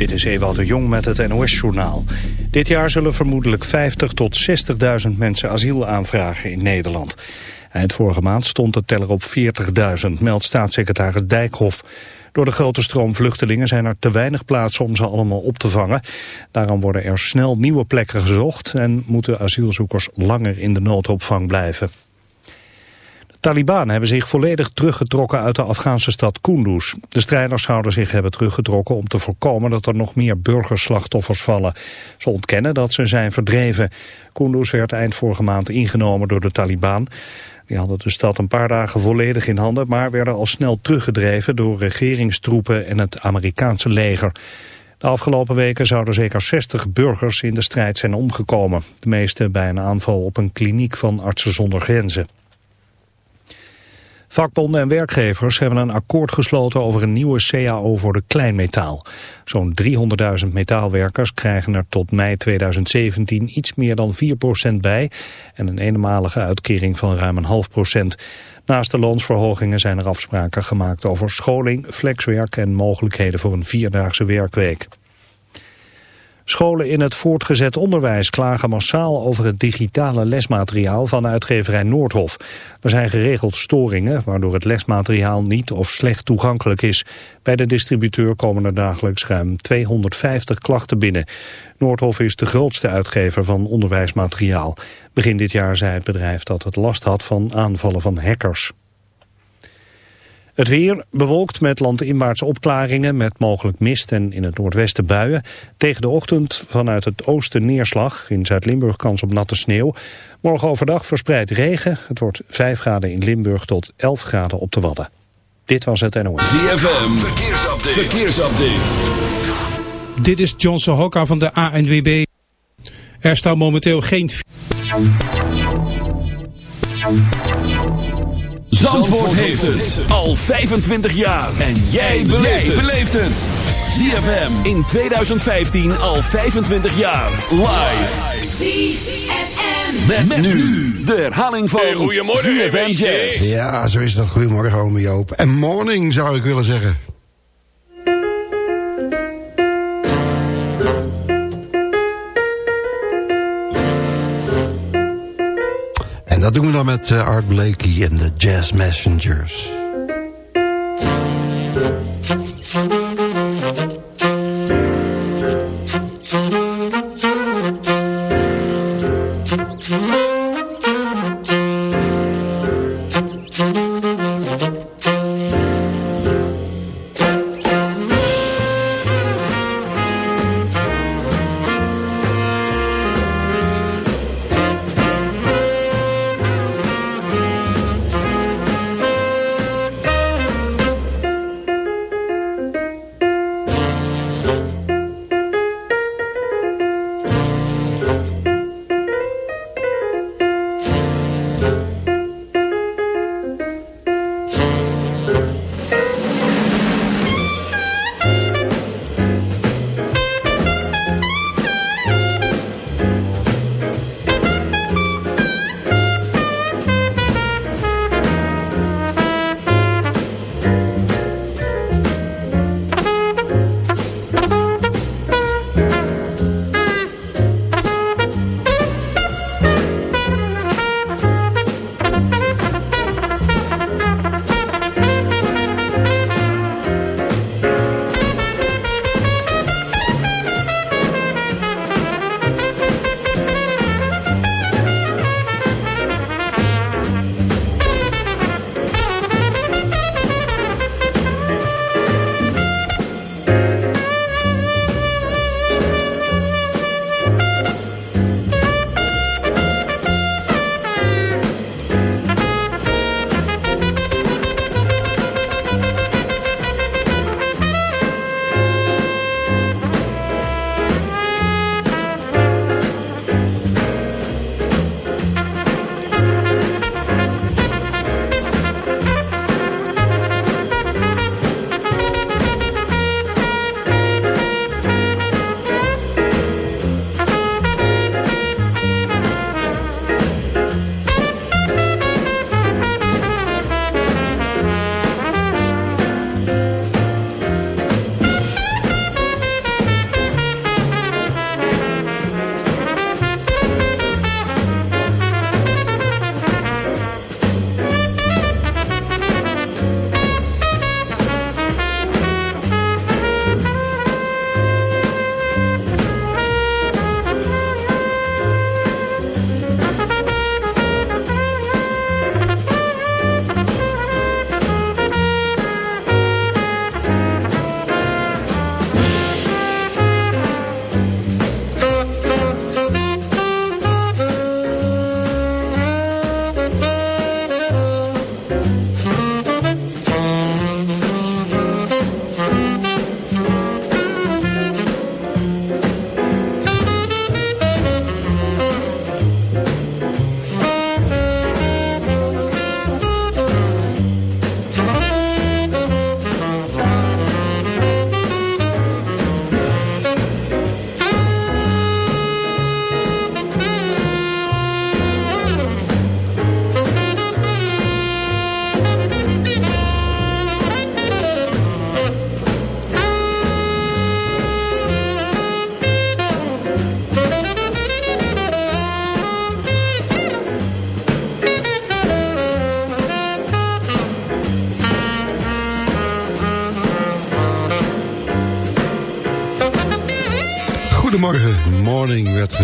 Dit is Ewout de Jong met het NOS-journaal. Dit jaar zullen vermoedelijk 50 tot 60.000 mensen asiel aanvragen in Nederland. Eind vorige maand stond de teller op 40.000, meldt staatssecretaris Dijkhoff. Door de grote stroom vluchtelingen zijn er te weinig plaatsen om ze allemaal op te vangen. Daarom worden er snel nieuwe plekken gezocht en moeten asielzoekers langer in de noodopvang blijven. Taliban hebben zich volledig teruggetrokken uit de Afghaanse stad Kunduz. De strijders zouden zich hebben teruggetrokken om te voorkomen dat er nog meer burgerslachtoffers vallen. Ze ontkennen dat ze zijn verdreven. Kunduz werd eind vorige maand ingenomen door de Taliban. Die hadden de stad een paar dagen volledig in handen, maar werden al snel teruggedreven door regeringstroepen en het Amerikaanse leger. De afgelopen weken zouden zeker 60 burgers in de strijd zijn omgekomen. De meeste bij een aanval op een kliniek van Artsen zonder Grenzen. Vakbonden en werkgevers hebben een akkoord gesloten over een nieuwe CAO voor de kleinmetaal. Zo'n 300.000 metaalwerkers krijgen er tot mei 2017 iets meer dan 4% bij en een eenmalige uitkering van ruim een half procent. Naast de loonsverhogingen zijn er afspraken gemaakt over scholing, flexwerk en mogelijkheden voor een vierdaagse werkweek. Scholen in het voortgezet onderwijs klagen massaal over het digitale lesmateriaal van uitgeverij Noordhof. Er zijn geregeld storingen waardoor het lesmateriaal niet of slecht toegankelijk is. Bij de distributeur komen er dagelijks ruim 250 klachten binnen. Noordhof is de grootste uitgever van onderwijsmateriaal. Begin dit jaar zei het bedrijf dat het last had van aanvallen van hackers. Het weer bewolkt met landinwaartse opklaringen met mogelijk mist en in het noordwesten buien. Tegen de ochtend vanuit het oosten neerslag. In Zuid-Limburg kans op natte sneeuw. Morgen overdag verspreid regen. Het wordt 5 graden in Limburg tot 11 graden op de Wadden. Dit was het NOS. ZFM, verkeersupdate. verkeersupdate. Dit is Johnson Hokka van de ANWB. Er staat momenteel geen... Zandvoort, heeft het al 25 jaar. En jij beleeft het. ZFM in 2015 al 25 jaar. Live. ZFM. Met, nu de herhaling van hey, ZFM Jazz. Ja, zo is dat. Goedemorgen, ome Joop. En morning zou ik willen zeggen. En dat doen we dan met uh, Art Blakey en de Jazz Messengers.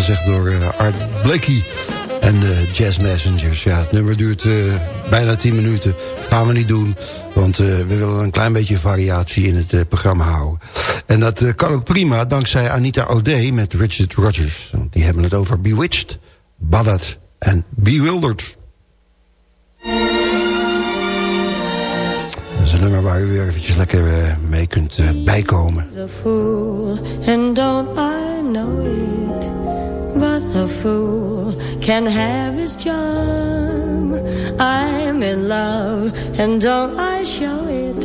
Gezegd door uh, Art Blakey en de Jazz Messengers. Ja, het nummer duurt uh, bijna 10 minuten. Gaan we niet doen, want we willen een klein beetje variatie in het programma houden. En dat kan ook prima dankzij Anita O'Day met Richard Rogers. Die hebben het over Bewitched, Bothered en Bewildered. Dat is een nummer waar u weer eventjes lekker mee kunt bijkomen. a fool, and don't I know it? A fool can have his charm. I'm in love, and don't I show it?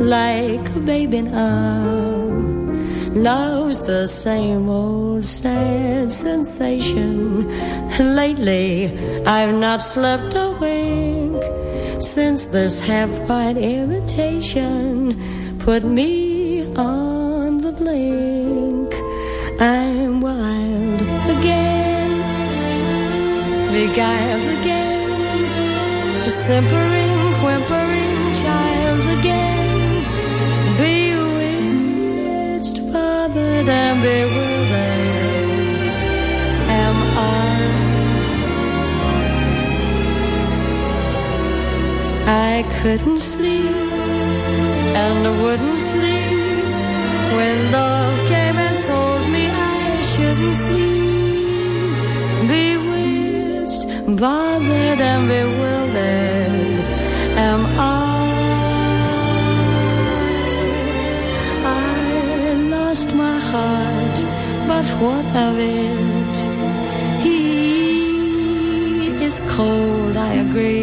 Like a baby in arm. Love's the same old sad sensation. Lately, I've not slept a wink since this half-pint imitation put me on the blink. I'm wild again, beguiled again, a simpering, whimpering child again, bewitched, bothered, and bewildered. Am I? I couldn't sleep and I wouldn't sleep when love came and told me I shouldn't sleep. Bothered, and bewildered am I. I lost my heart, but what of it? He is cold, I agree.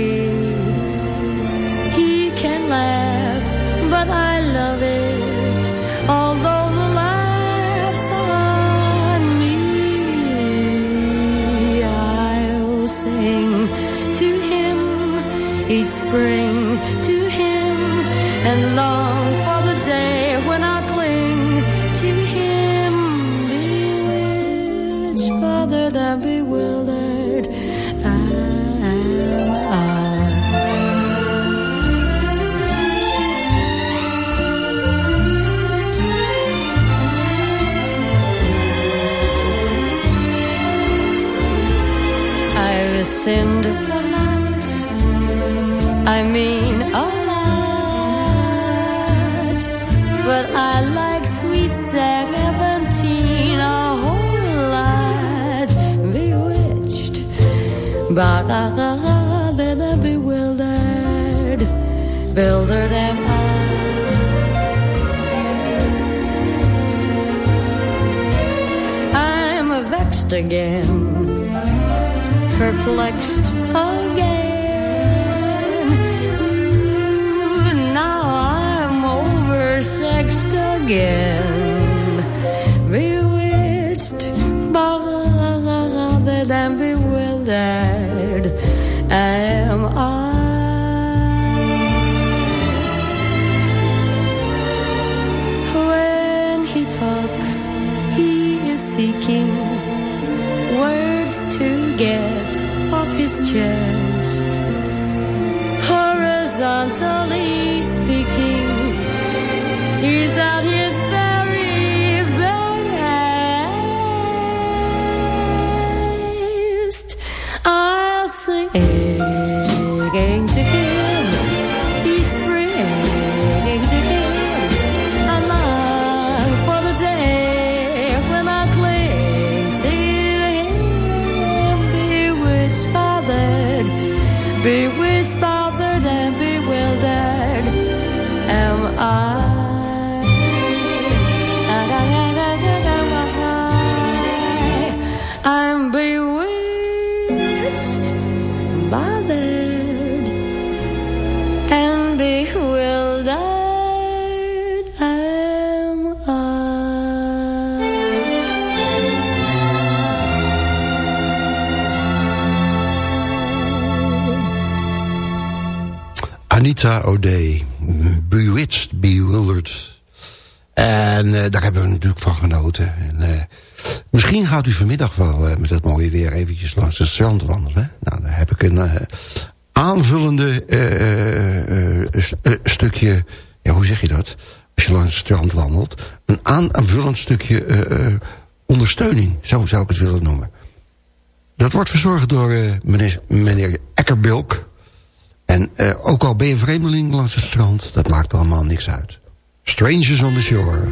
Bothered and bewildered. Bewildered am. I'm vexed again perplexed again. Now I'm oversexed again. Bewitched, bothered, and bewildered am I. I. Anita O'Day, Bewitched, Bewildered. En uh, daar hebben we natuurlijk van genoten. En, uh, misschien gaat u vanmiddag wel uh, met het mooie weer eventjes langs het strand wandelen. Nou, daar heb ik een aanvullende stukje... Ja, hoe zeg je dat? Als je langs het strand wandelt. Een aanvullend stukje ondersteuning, zo zou ik het willen noemen. Dat wordt verzorgd door meneer, meneer Eckerbilk. En uh, ook al ben je vreemdeling langs het strand, dat maakt allemaal niks uit. Strangers on the Shore.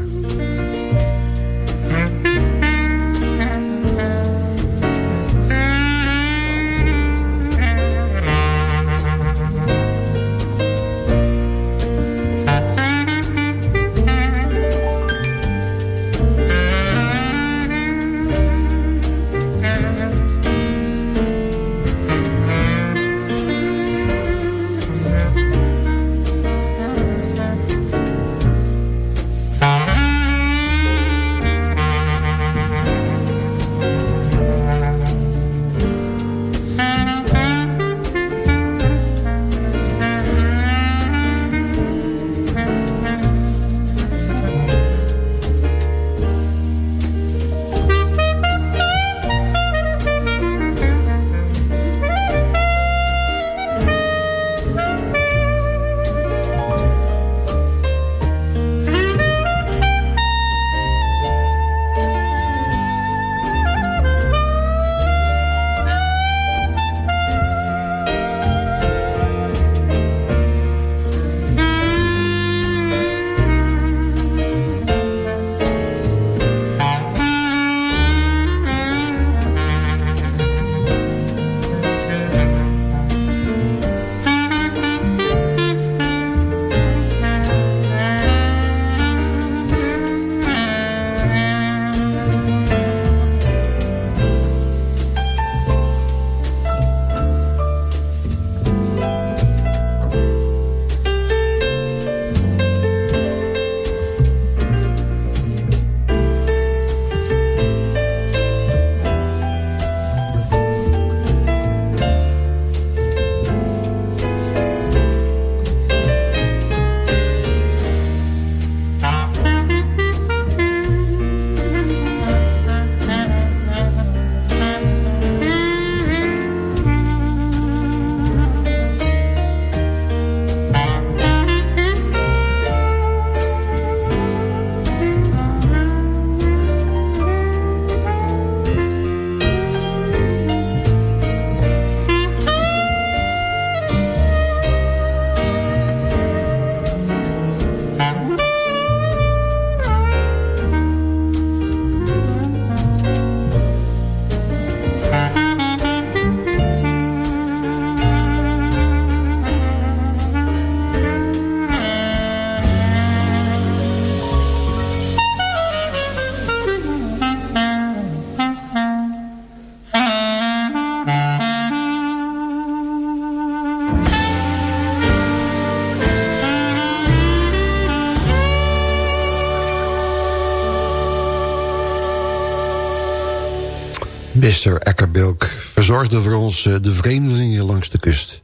Mr. Eckerbilk verzorgde voor ons eh, de vreemdelingen langs de kust.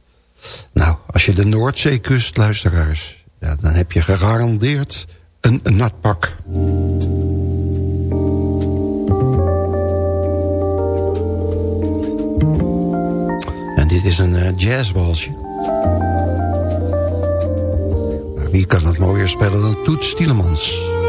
Nou, als je de Noordzee kust, luisteraars... Ja, dan heb je gegarandeerd een, nat pak. En dit is een uh, wie kan het mooier spelen dan Toet Stielemans?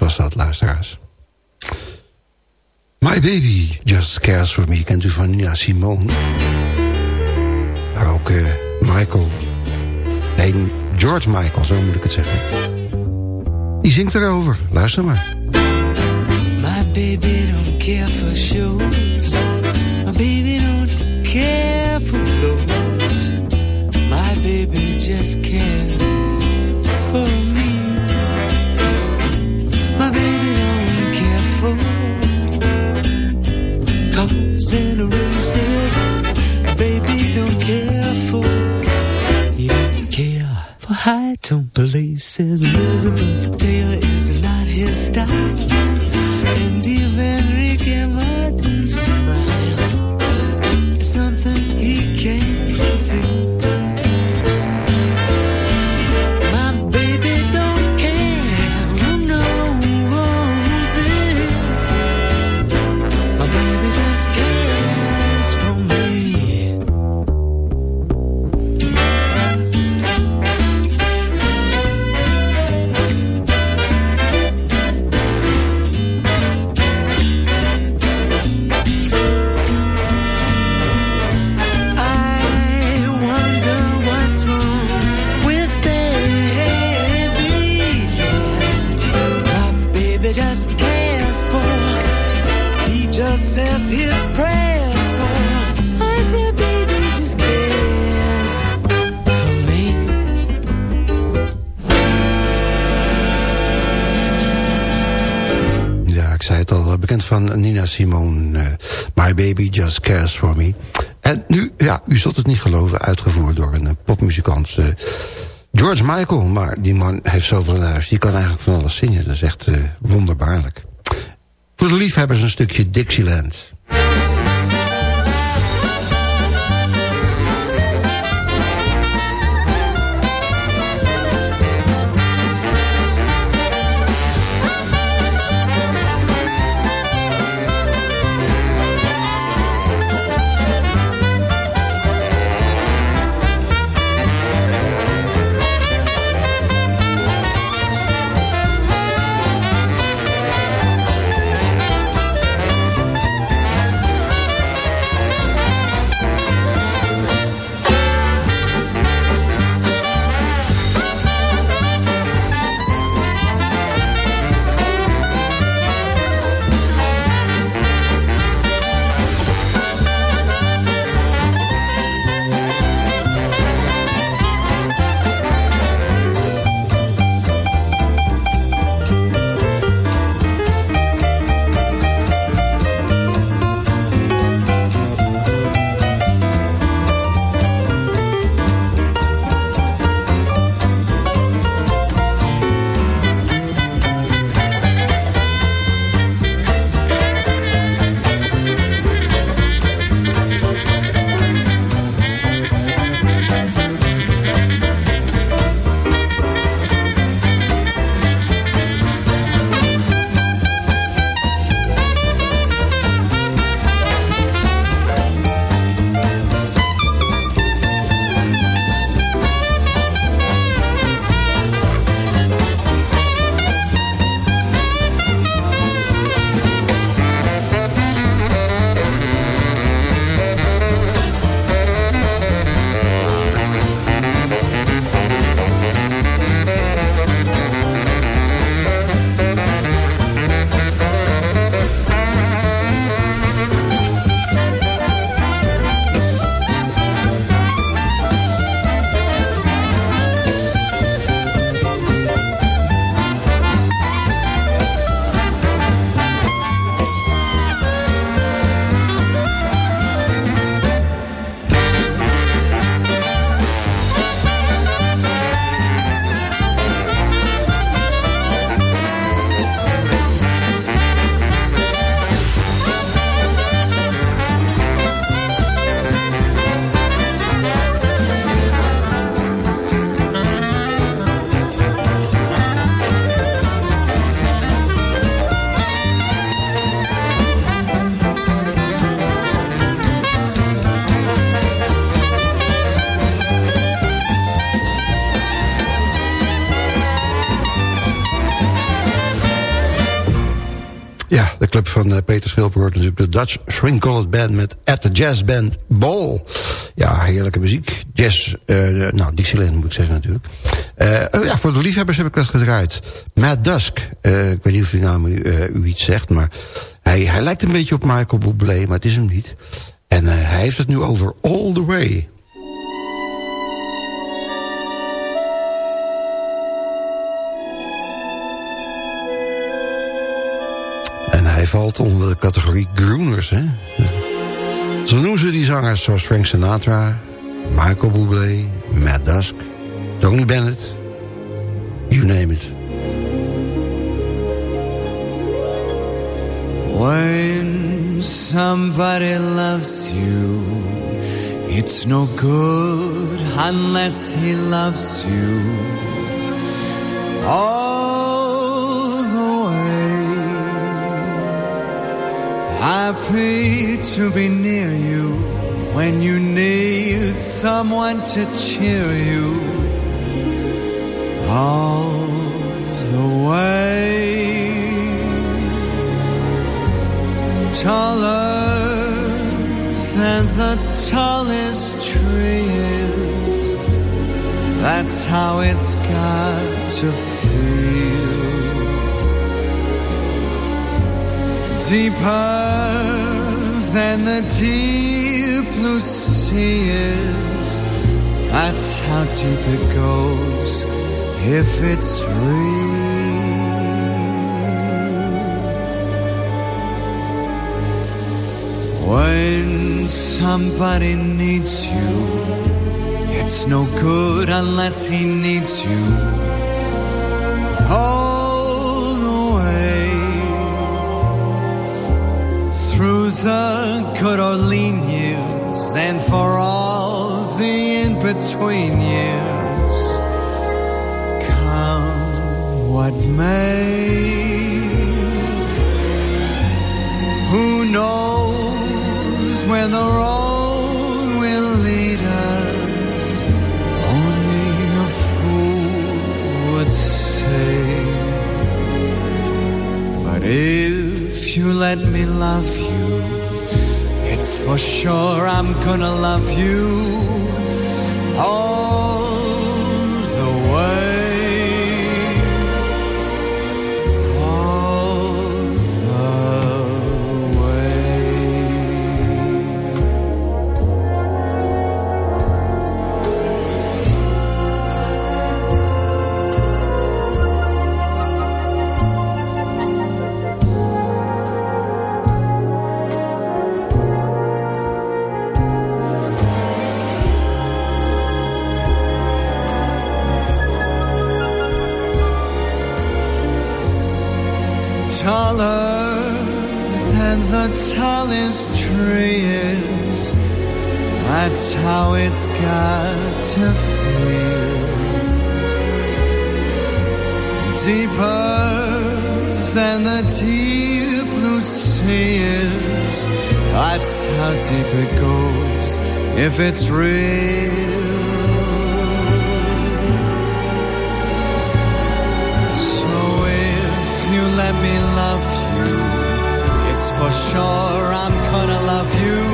Was dat, luisteraars. My Baby Just Cares For Me, kent u van Nina Simone. Maar ook uh, Michael, nee, George Michael, zo moet ik het zeggen. Die zingt erover, luister maar. My baby don't care for shows. My baby don't care for clothes. My baby just cares for me. Cars and roses. Baby don't care for. He don't care for high tone places. Elizabeth Taylor is not his style. Simone. eh, My Baby Just Cares For Me. En nu, ja, u zult het niet geloven, uitgevoerd door een eh, popmuzikant. eh, George Michael, maar die man heeft zoveel in huis. Die kan eigenlijk van alles zingen, dat is echt wonderbaarlijk. Voor de liefhebbers een stukje Dixieland. Club van uh, Peter Schilper wordt natuurlijk de Dutch Swing Colored Band... met At the Jazz Band Ball. Ja, heerlijke muziek. Jazz, uh, nou, Dixieland moet ik zeggen natuurlijk. Uh, ja, voor de liefhebbers heb ik dat gedraaid. Matt Dusk. ik weet niet of die naam u, iets zegt, maar... Hij, hij lijkt een beetje op Michael Bublé, maar het is hem niet. En hij heeft het nu over All the Way... valt onder de categorie groeners. Hè? Zo noemen ze die zangers zoals Frank Sinatra, Michael Bublé, Matt Dusk, Tony Bennett, you name it. When somebody loves you, it's no good unless he loves you. Oh, happy to be near you when you need someone to cheer you all the way. Taller than the tallest tree is, that's how it's got to feel. Deeper than the deep blue sea is. That's how deep it goes if it's real. When somebody needs you, it's no good unless he needs you. Oh, through the good or lean years and for all the in-between years. Come what may who knows where the road will lead us? Only a fool would say. But if you let me love you it's for sure I'm gonna love you. All Deep it goes if it's real. So if you let me love you it's for sure I'm gonna love you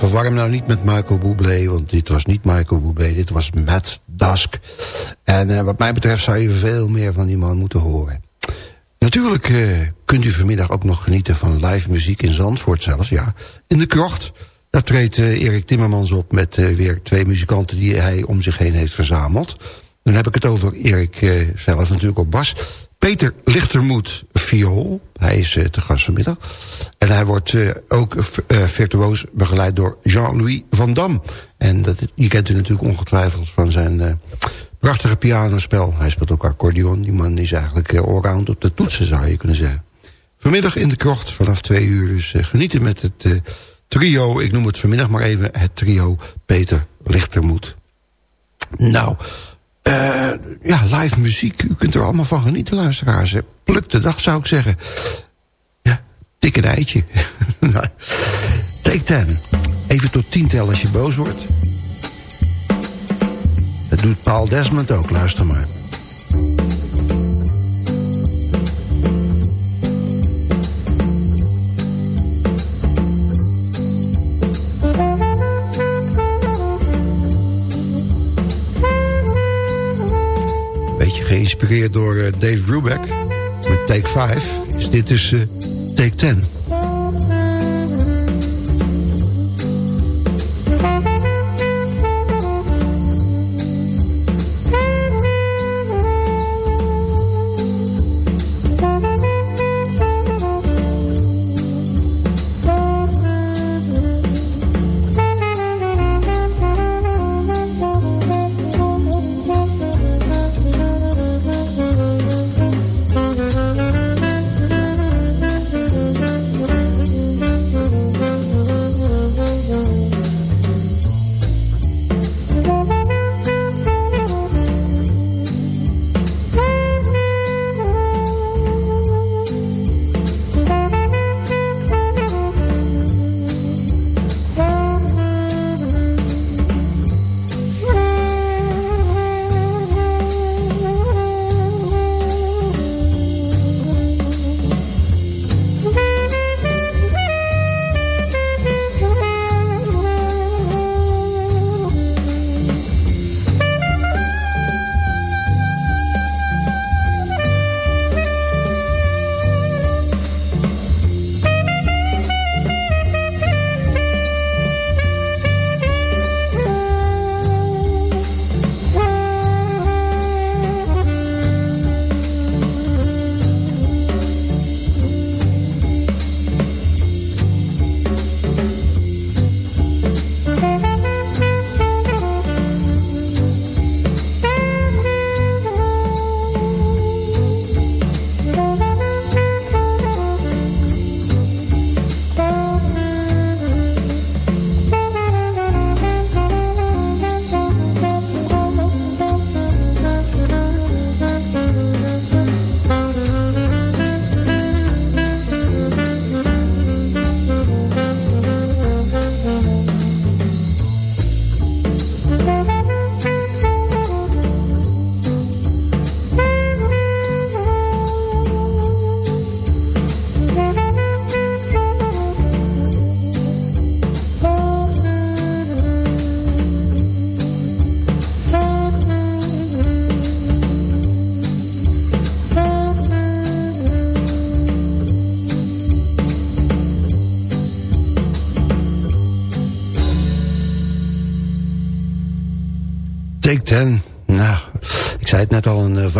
verwar hem nou niet met Michael Bublé, want dit was niet Michael Bublé, dit was Matt Dusk. En uh, wat mij betreft zou je veel meer van die man moeten horen. Natuurlijk uh, kunt u vanmiddag ook nog genieten van live muziek in Zandvoort zelfs, ja. In de krocht, daar treedt uh, Erik Timmermans op met weer twee muzikanten die hij om zich heen heeft verzameld. Dan heb ik het over Erik zelf natuurlijk op bas. Peter Lichtermoed viool. Hij is uh, te gast vanmiddag. En hij wordt uh, ook uh, virtuoos begeleid door Jean-Louis van Dam. En dat, je kent u natuurlijk ongetwijfeld van zijn Prachtige pianospel. Hij speelt ook accordeon. Die man is eigenlijk allround op de toetsen, zou je kunnen zeggen. Vanmiddag in de krocht vanaf twee uur. Dus genieten met het trio. Ik noem het vanmiddag maar even het trio Peter Lichtermoed. Nou, uh, ja, live muziek. U kunt er allemaal van genieten, luisteraars. Pluk de dag, zou ik zeggen. Ja, tik een eitje. Take ten. Even tot tien tellen als je boos wordt. Dat doet Paul Desmond ook, luister maar. Geïnspireerd door uh, Dave Brubeck met Take 5. Is dit dus uh, Take 10.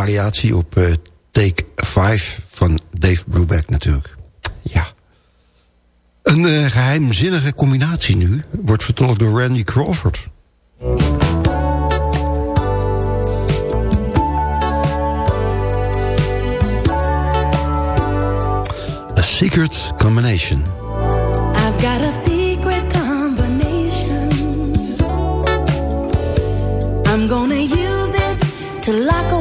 Variatie op uh, Take 5 van Dave Brubeck natuurlijk. Ja. Een uh, geheimzinnige combinatie nu wordt vertolkt door Randy Crawford. A secret combination. I've got a secret combination. I'm gonna use it to lock away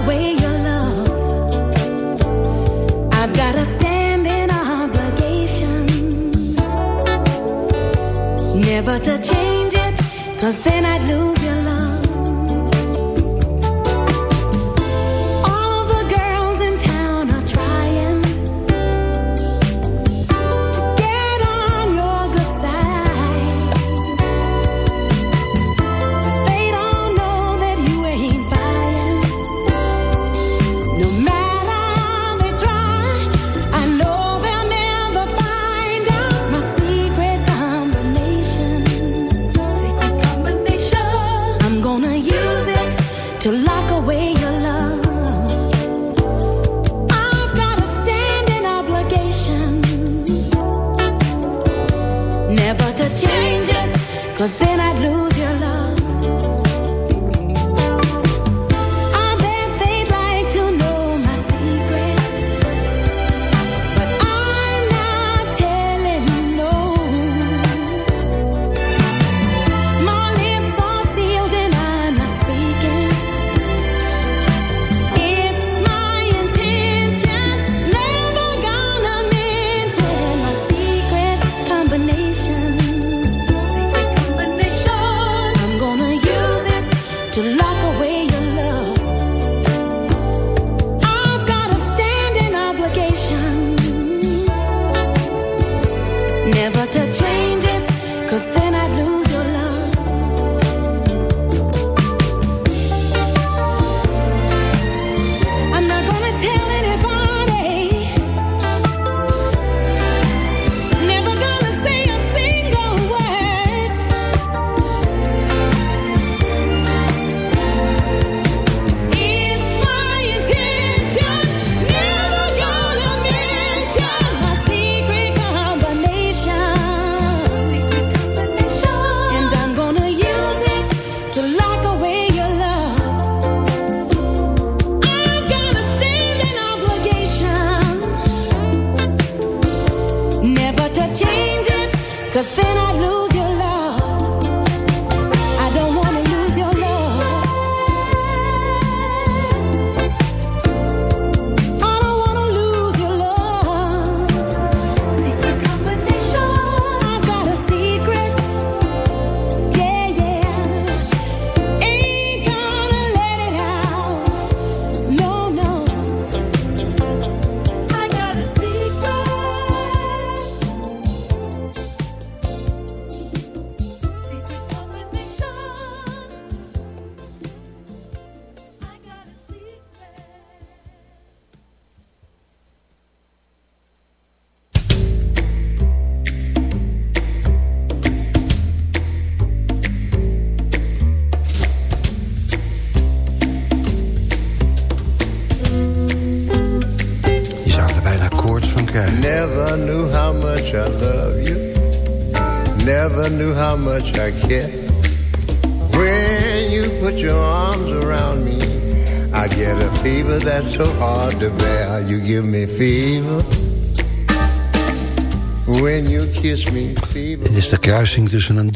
to change it, cause then I'd lose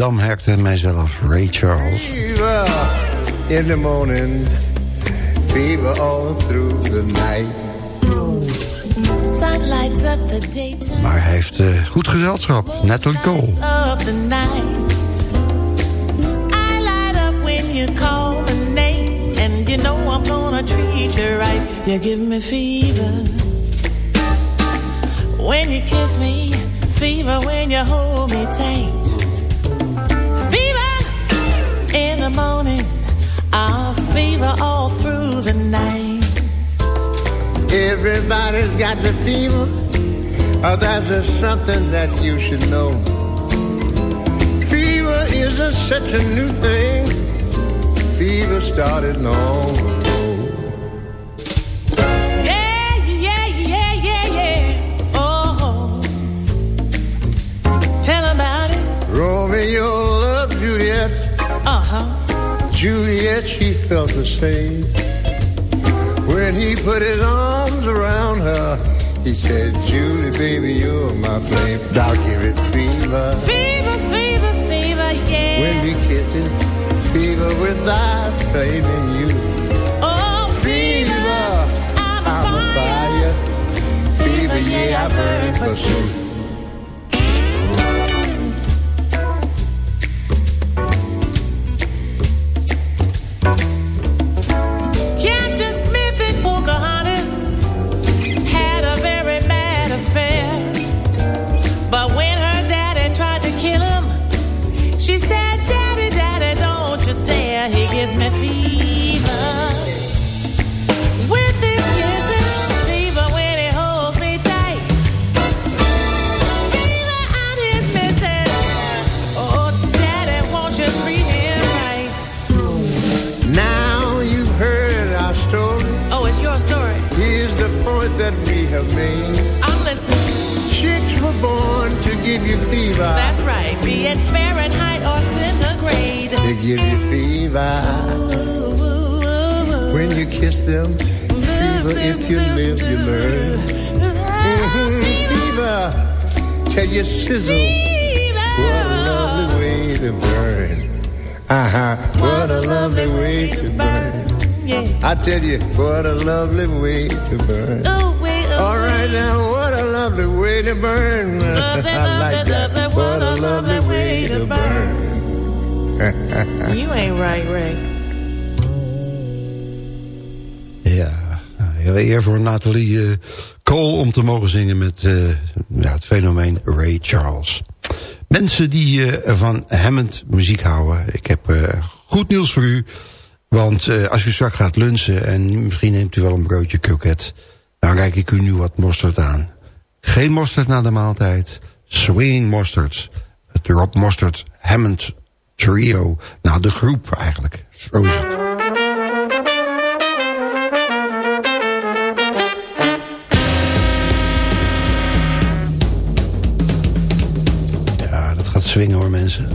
een damhert en mijzelf, Ray Charles. Fever in the morning, fever all through the night. Maar hij heeft uh, goed gezelschap, Natalie Cole. Of the night. I light up when you call my name. And you know I'm gonna treat you right. You give me fever. When you kiss me, fever when you hold me tight. In the morning, I'll fever all through the night. Everybody's got the fever. Oh, that's just something that you should know. Fever isn't such a new thing. Fever started long Uh huh. Juliet, she felt the same. When he put his arms around her, he said, Julie, baby, you're my flame. I'll give it fever. Fever, fever, fever, yeah. When we kiss it, fever without blaming you. oh, Fever, I'm, I'm a fire. Fever, yeah, I burn for truth. Give you fever. That's right. Be it Fahrenheit or centigrade. They give you fever. When you kiss them, fever if you live, you learn. Fever, tell you sizzle. What a lovely way to burn. Uh-huh, what a lovely way to burn. Yeah. I tell you, what a lovely way to burn. Now, what a lovely way to burn. Lovely, I like lovely, that. lovely, What a lovely way to burn. You ain't right, Ray. Ja, nou, heel eer voor Nathalie eh, Cole om te mogen zingen met eh, ja, het fenomeen Ray Charles. Mensen die eh, van Hammond muziek houden, ik heb eh, goed nieuws voor u. Want eh, als u straks gaat lunchen en misschien neemt u wel een broodje kroket... dan reik ik u nu wat mosterd aan. Geen mosterd na de maaltijd, swinging mostards. Het Rob Mostert Hammond Trio. Nou, de groep eigenlijk. Zo is het. Ja, dat gaat swingen hoor mensen.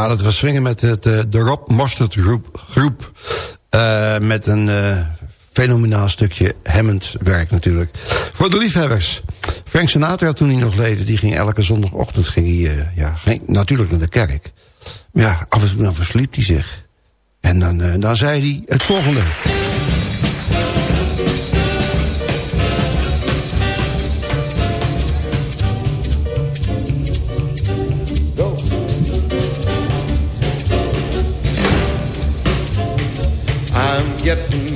Ja, dat was swingen met het, uh, de Rob Mostert groep. groep uh, met een uh, fenomenaal stukje Hammond werk natuurlijk. Voor de liefhebbers. Frank Sinatra toen hij nog leefde, die ging elke zondagochtend ging hij, ja, ging natuurlijk naar de kerk. Maar ja, af en toe dan versliep hij zich. En dan, dan zei hij het volgende.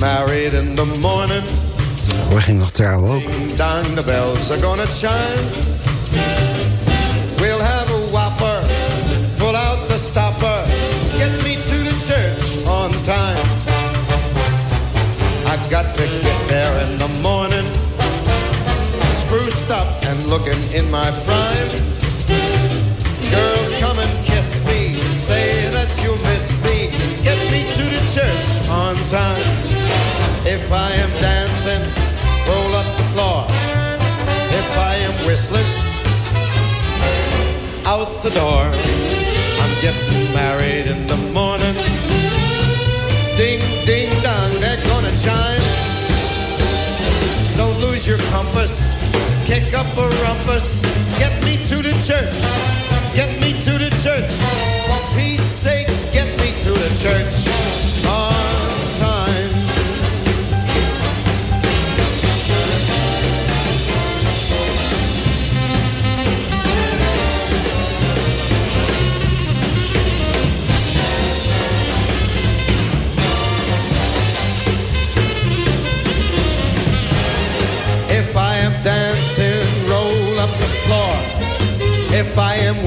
Married in the morning. We gingen nog trouwen ook. Down the bells are gonna chime. We'll have a whopper, pull out the stopper, get me to the church on time. I got to get there in the morning, spruced up and looking in my prime. Girls come and kiss me, say that you miss me, get me to the church on time. If I am dancing, roll up the floor. If I am whistling, out the door. I'm getting married in the morning. Ding, ding, dong, they're gonna chime. Don't lose your compass, kick up a rumpus. Get me to the church, get me to the church.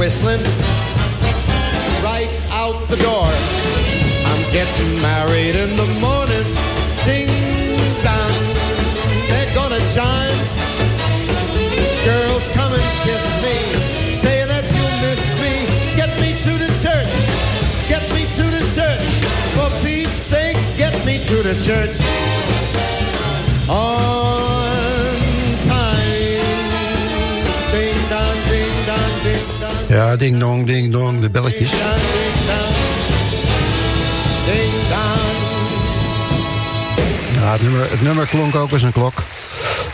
I right out the door. I'm getting married in the morning. Ding dong, they're gonna chime. Girls come and kiss me, say that you miss me. Get me to the church, get me to the church. For Pete's sake, get me to the church. On Ja, ding dong, ding dong, de belletjes. Ja, het, nummer, het nummer klonk ook als een klok.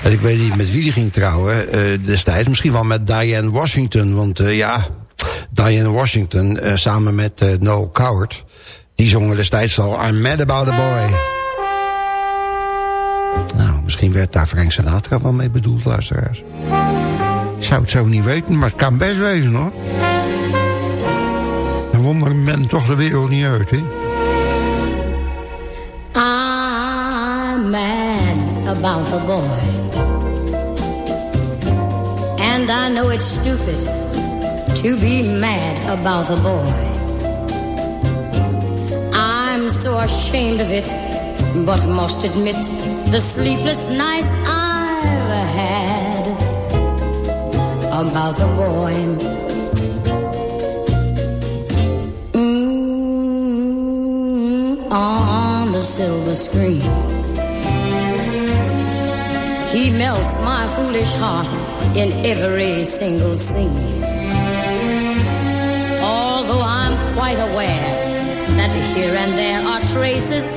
En ik weet niet met wie die ging trouwen uh, destijds. Misschien wel met Diane Washington. Want uh, ja, Diane Washington uh, samen met Noel Coward... die zongen destijds al I'm Mad About a Boy. Nou, misschien werd daar Frank Sinatra wel mee bedoeld, luisteraars. Zou het zo niet weten, maar het kan best wezen hoor. Dan wonder men toch de wereld niet uit, hè? I'm mad about the boy. And I know it's stupid to be mad about the boy. I'm so ashamed of it, but must admit the sleepless nights I've had about the boy. On the silver screen, he melts my foolish heart in every single scene. Although I'm quite aware that here and there are traces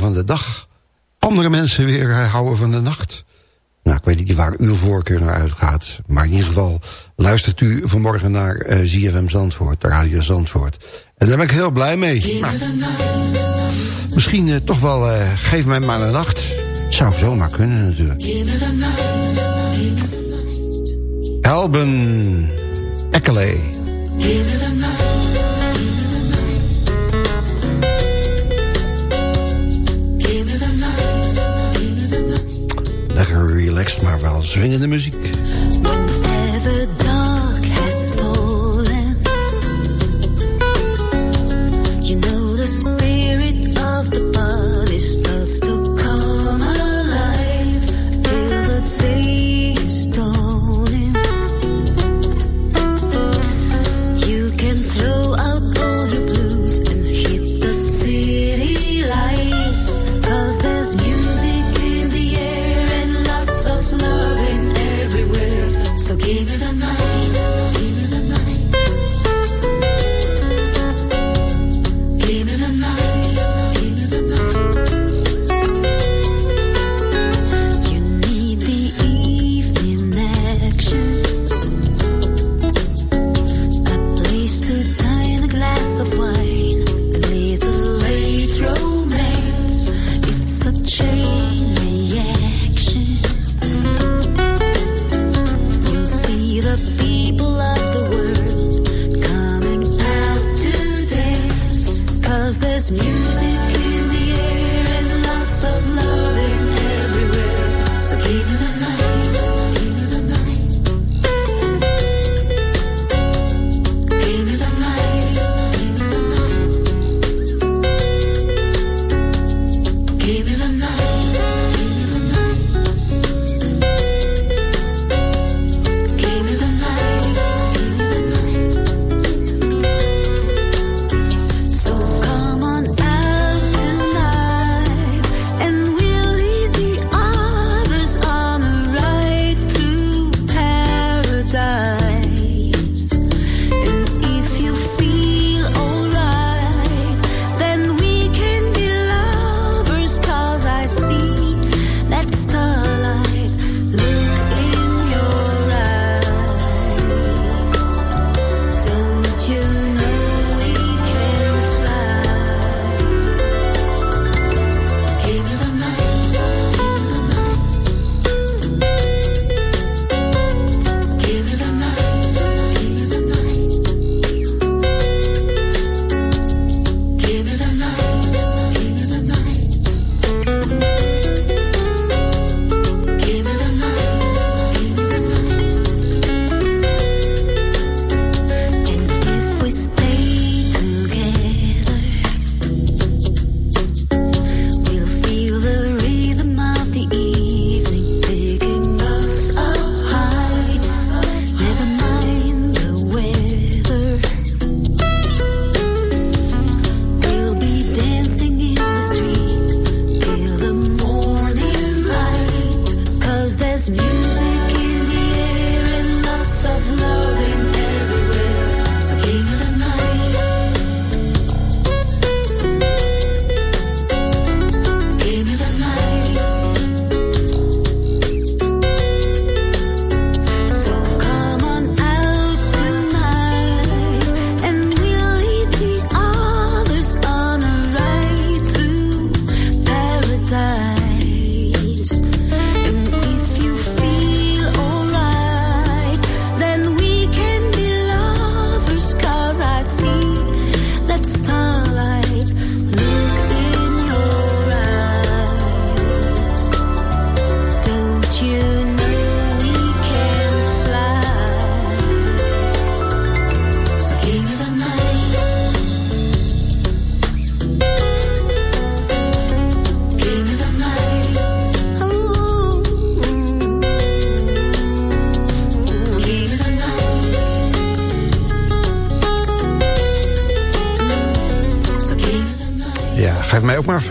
van de dag. Andere mensen weer eh, houden van de nacht. Nou, ik weet niet waar uw voorkeur naar uitgaat. Maar in ieder geval luistert u vanmorgen naar eh, uh, ZFM Zandvoort, Radio Zandvoort. En daar ben ik heel blij mee. Misschien eh, toch wel, geef mij maar een nacht. Zou zomaar kunnen natuurlijk. Alben Eckele. relaxed, maar wel zwingende MUZIEK.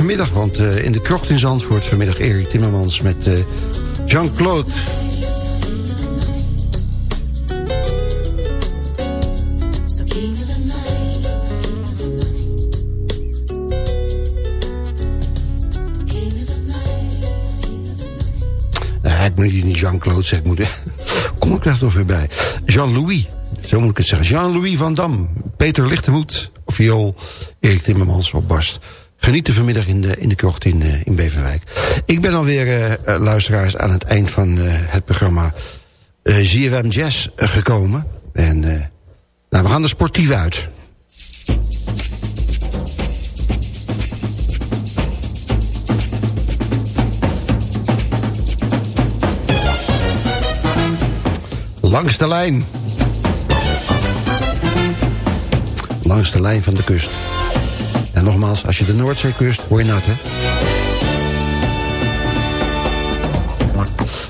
Vanmiddag, want uh, in de krocht in Zandvoort... vanmiddag Erik Timmermans met uh, Jean-Claude. ik moet niet Jean-Claude zeggen. Moet, kom ik daar toch weer bij. Jean-Louis, zo moet ik het zeggen. Jean-Louis van Dam, Peter Lichtenhoed, viool, Erik Timmermans op barst. Genieten vanmiddag in de, in de krocht in, uh, in Beverwijk. Ik ben alweer, uh, luisteraars, aan het eind van het programma ZFM Jazz gekomen. En nou, we gaan er sportief uit. Langs de lijn. Langs de lijn van de kust. En nogmaals, als je de Noordzee kust, word je nat, hè?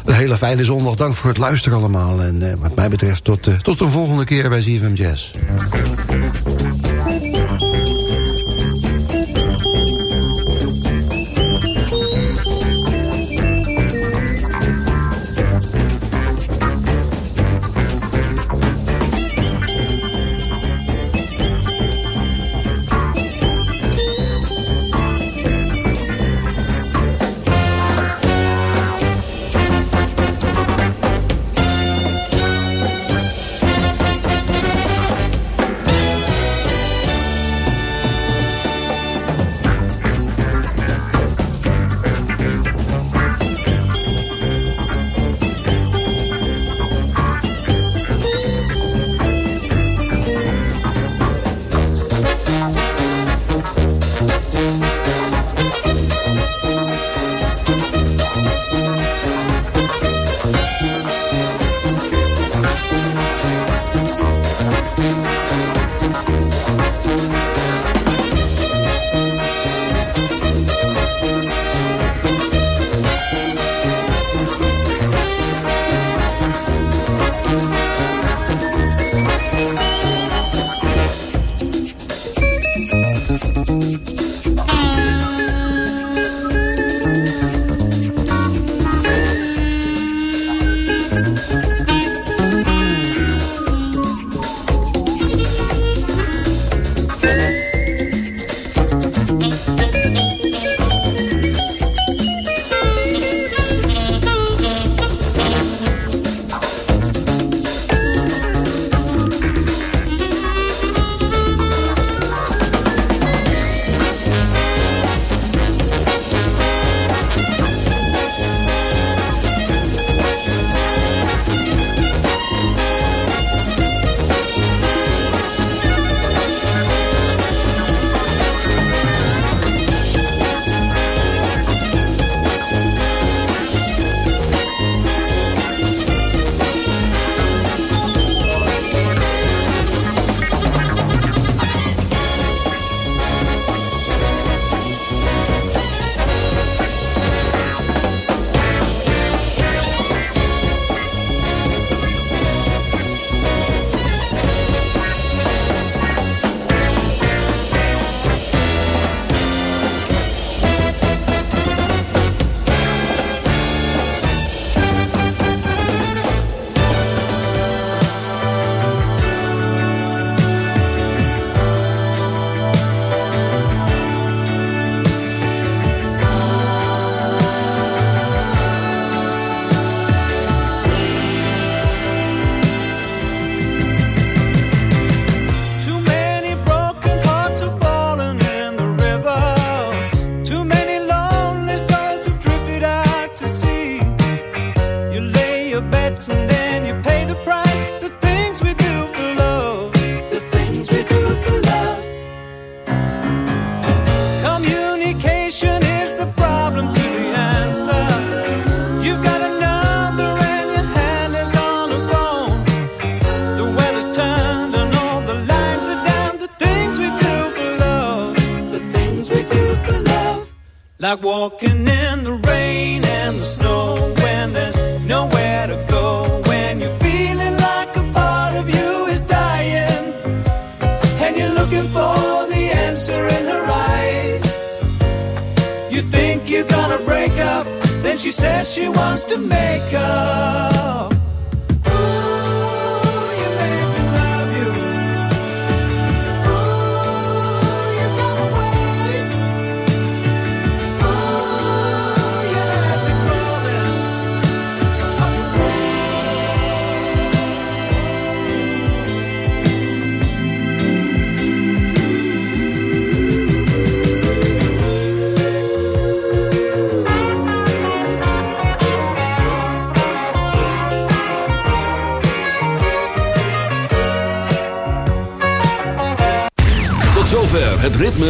Een hele fijne zondag. Dank voor het luisteren allemaal. En uh, wat mij betreft tot, uh, tot de volgende keer bij ZFM Jazz.